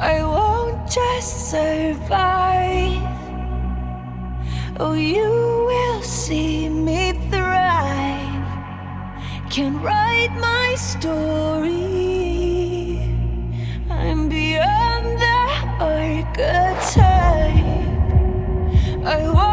I won't just survive. Oh, you will see me thrive. Can write my story. I'm beyond the archetype. I won't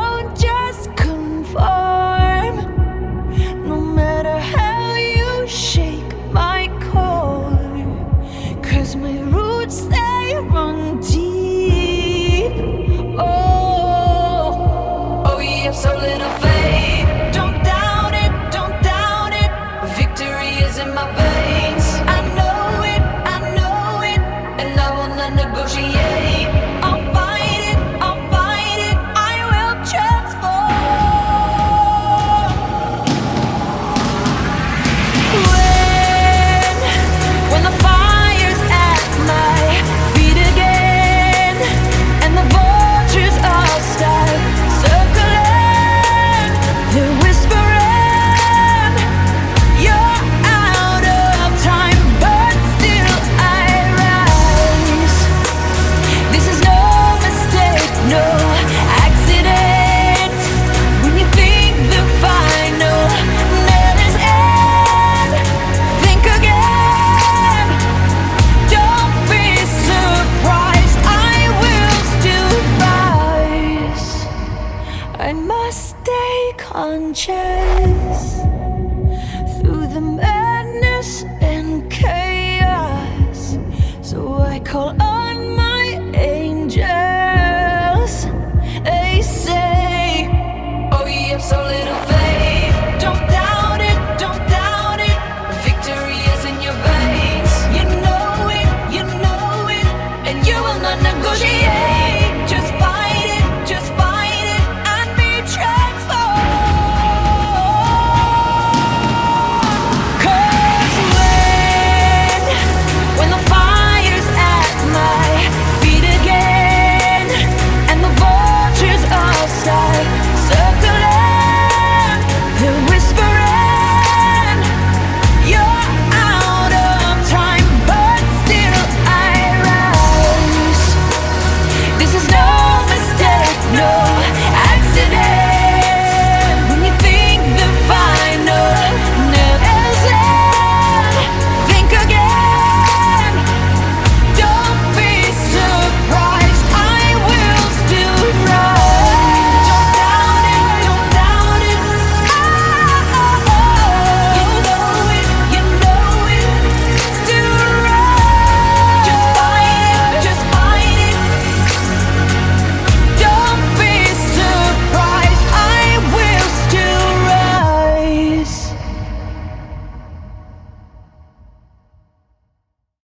negotiate. I must stay conscious through the.